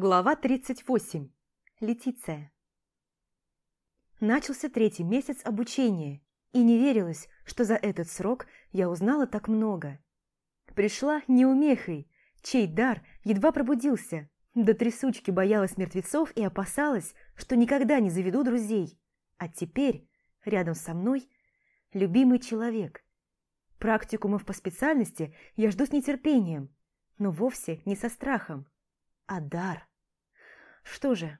Глава 38. Летиция. Начался третий месяц обучения, и не верилось, что за этот срок я узнала так много. Пришла неумехой, чей дар едва пробудился, до трясучки боялась мертвецов и опасалась, что никогда не заведу друзей. А теперь рядом со мной любимый человек. Практикумов по специальности я жду с нетерпением, но вовсе не со страхом, а дар. Что же,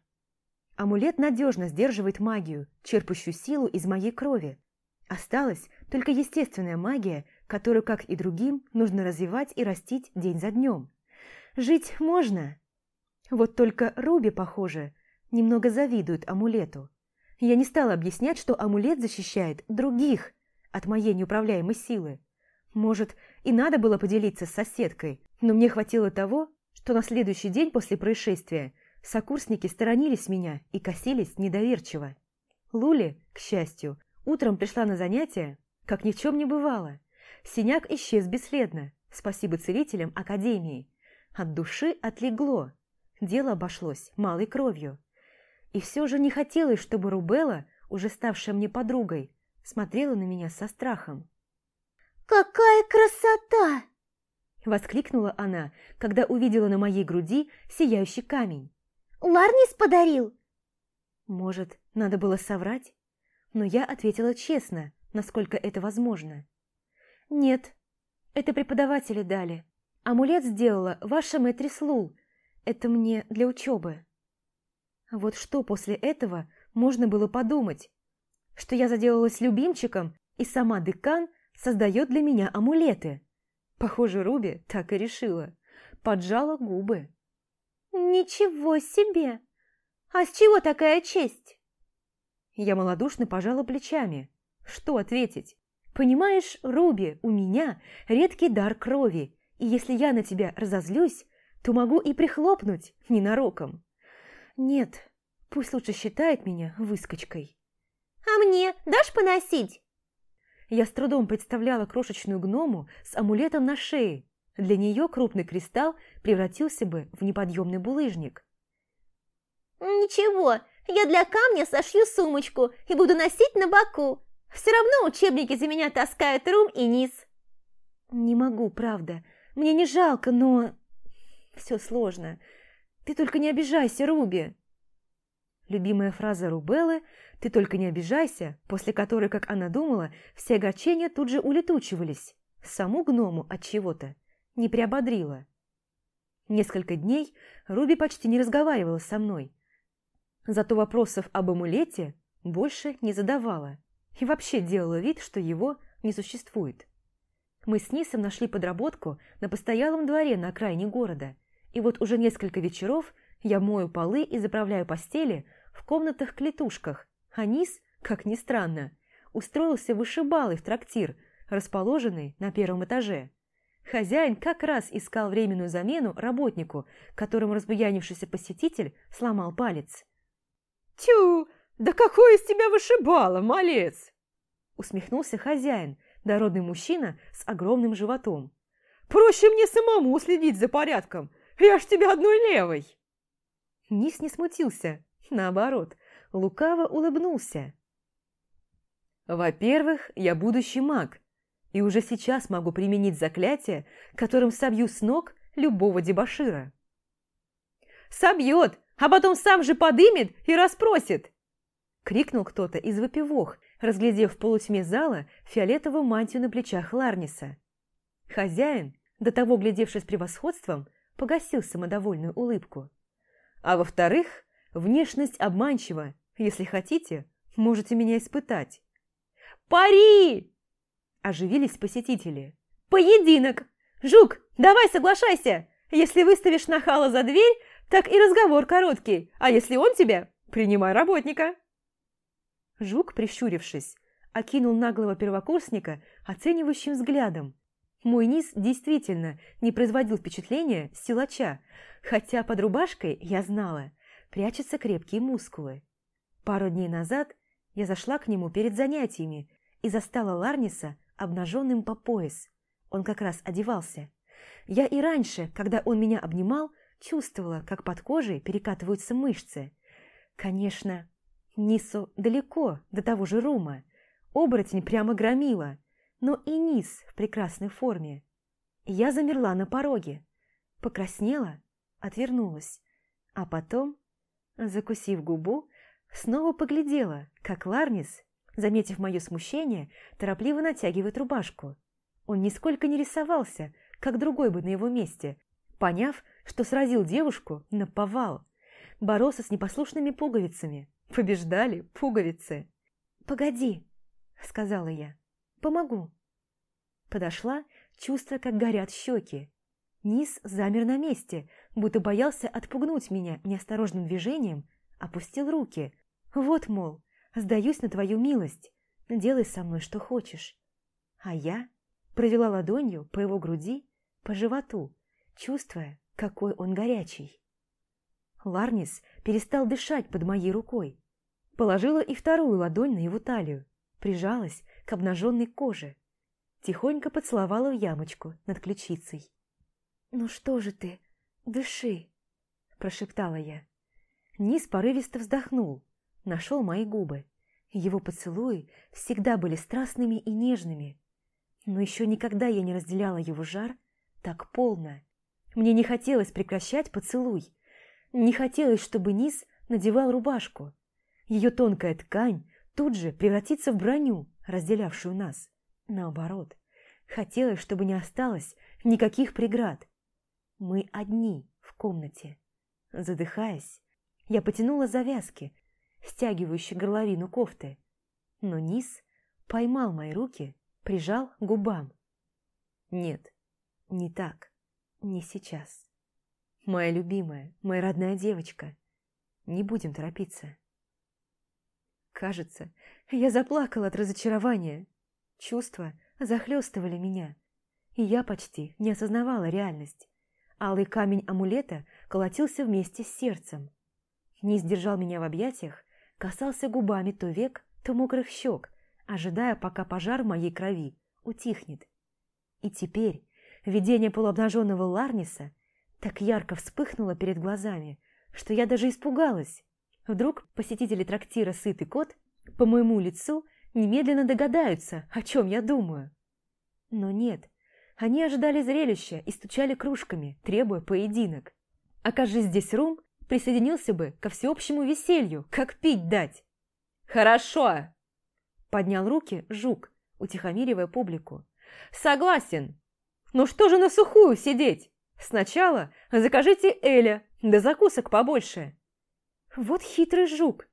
амулет надежно сдерживает магию, черпающую силу из моей крови. Осталась только естественная магия, которую, как и другим, нужно развивать и растить день за днем. Жить можно. Вот только Руби, похоже, немного завидует амулету. Я не стала объяснять, что амулет защищает других от моей неуправляемой силы. Может, и надо было поделиться с соседкой, но мне хватило того, что на следующий день после происшествия Сокурсники сторонились меня и косились недоверчиво. Лули, к счастью, утром пришла на занятия, как ни в чем не бывало. Синяк исчез бесследно, спасибо целителям Академии. От души отлегло, дело обошлось малой кровью. И все же не хотелось, чтобы Рубелла, уже ставшая мне подругой, смотрела на меня со страхом. «Какая красота!» Воскликнула она, когда увидела на моей груди сияющий камень. Ларнис подарил?» Может, надо было соврать? Но я ответила честно, насколько это возможно. «Нет, это преподаватели дали. Амулет сделала ваша мэтрис Лул. Это мне для учебы». Вот что после этого можно было подумать? Что я заделалась любимчиком, и сама декан создает для меня амулеты. Похоже, Руби так и решила. Поджала губы. «Ничего себе! А с чего такая честь?» Я малодушно пожала плечами. Что ответить? «Понимаешь, Руби, у меня редкий дар крови, и если я на тебя разозлюсь, то могу и прихлопнуть ненароком. Нет, пусть лучше считает меня выскочкой». «А мне дашь поносить?» Я с трудом представляла крошечную гному с амулетом на шее, для нее крупный кристалл превратился бы в неподъемный булыжник. «Ничего, я для камня сошью сумочку и буду носить на боку. Все равно учебники за меня таскают Рум и Низ». «Не могу, правда. Мне не жалко, но...» «Все сложно. Ты только не обижайся, Руби!» Любимая фраза Рубеллы «Ты только не обижайся», после которой, как она думала, все огорчения тут же улетучивались. Саму гному от чего-то не приободрила. Несколько дней Руби почти не разговаривала со мной. Зато вопросов об амулете больше не задавала и вообще делала вид, что его не существует. Мы с Нисом нашли подработку на постоялом дворе на окраине города, и вот уже несколько вечеров я мою полы и заправляю постели в комнатах-клетушках, а как ни странно, устроился вышибалой в трактир, расположенный на первом этаже. Хозяин как раз искал временную замену работнику, которому разбуянившийся посетитель сломал палец. «Тю, да какой из тебя вышибала, малец!» Усмехнулся хозяин, дородный мужчина с огромным животом. «Проще мне самому следить за порядком, я ж тебя одной левой!» Низ не смутился, наоборот, лукаво улыбнулся. «Во-первых, я будущий маг, и уже сейчас могу применить заклятие, которым собью с ног любого дебошира. «Собьет, а потом сам же подымет и расспросит!» Крикнул кто-то из выпивох, разглядев в полутьме зала фиолетовую мантию на плечах Ларниса. Хозяин, до того глядевший с превосходством, погасил самодовольную улыбку. А во-вторых, внешность обманчива. Если хотите, можете меня испытать. «Пари!» Оживились посетители. «Поединок! Жук, давай соглашайся! Если выставишь нахала за дверь, так и разговор короткий, а если он тебя, принимай работника!» Жук, прищурившись, окинул наглого первокурсника оценивающим взглядом. Мой низ действительно не производил впечатления силача, хотя под рубашкой, я знала, прячутся крепкие мускулы. Пару дней назад я зашла к нему перед занятиями и застала Ларниса обнаженным по пояс. Он как раз одевался. Я и раньше, когда он меня обнимал, чувствовала, как под кожей перекатываются мышцы. Конечно, Нису далеко до того же Рума. Оборотень прямо громила, но и Нис в прекрасной форме. Я замерла на пороге, покраснела, отвернулась, а потом, закусив губу, снова поглядела, как Ларнис, заметив мое смущение, торопливо натягивает рубашку. Он нисколько не рисовался, как другой бы на его месте, поняв, что сразил девушку на повал. Боролся с непослушными пуговицами. Побеждали пуговицы. «Погоди», — сказала я, — «помогу». Подошла, чувствуя, как горят щеки. Низ замер на месте, будто боялся отпугнуть меня неосторожным движением, опустил руки. Вот, мол, сдаюсь на твою милость, делай со мной что хочешь. А я провела ладонью по его груди, по животу, чувствуя, какой он горячий. Ларнис перестал дышать под моей рукой. Положила и вторую ладонь на его талию, прижалась к обнаженной коже. Тихонько поцеловала в ямочку над ключицей. «Ну что же ты, дыши!» – прошептала я. Низ порывисто вздохнул, нашел мои губы. Его поцелуи всегда были страстными и нежными, но еще никогда я не разделяла его жар так полно. Мне не хотелось прекращать поцелуй. Не хотелось, чтобы Низ надевал рубашку. Ее тонкая ткань тут же превратится в броню, разделявшую нас. Наоборот, хотелось, чтобы не осталось никаких преград. Мы одни в комнате. Задыхаясь, я потянула завязки, стягивающие горловину кофты. Но Низ поймал мои руки прижал к губам. Нет, не так, не сейчас. Моя любимая, моя родная девочка. Не будем торопиться. Кажется, я заплакала от разочарования. Чувства захлестывали меня, и я почти не осознавала реальность. Алый камень амулета колотился вместе с сердцем. Не сдержал меня в объятиях, касался губами то век, то мокрых щек, ожидая, пока пожар в моей крови утихнет. И теперь видение полуобнаженного Ларниса так ярко вспыхнуло перед глазами, что я даже испугалась. Вдруг посетители трактира «Сытый кот» по моему лицу немедленно догадаются, о чем я думаю. Но нет, они ожидали зрелища и стучали кружками, требуя поединок. Окажись здесь Рум, присоединился бы ко всеобщему веселью, как пить дать. «Хорошо!» Поднял руки жук, утихомиривая публику. «Согласен! Ну что же на сухую сидеть? Сначала закажите Эля, да закусок побольше!» Вот хитрый жук!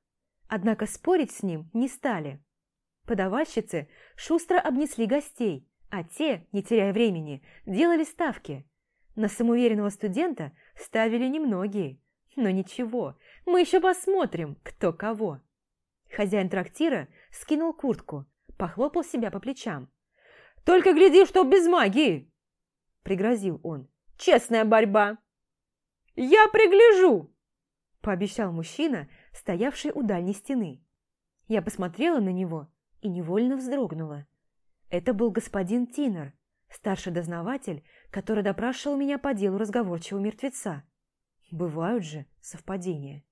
Однако спорить с ним не стали. Подавальщицы шустро обнесли гостей, а те, не теряя времени, делали ставки. На самоуверенного студента ставили немногие. Но ничего, мы еще посмотрим, кто кого. Хозяин трактира скинул куртку, похлопал себя по плечам. «Только гляди, что без магии!» Пригрозил он. «Честная борьба!» «Я пригляжу!» Пообещал мужчина, стоявший у дальней стены. Я посмотрела на него и невольно вздрогнула. Это был господин Тинер, старший дознаватель, который допрашивал меня по делу разговорчивого мертвеца. Бывают же совпадения.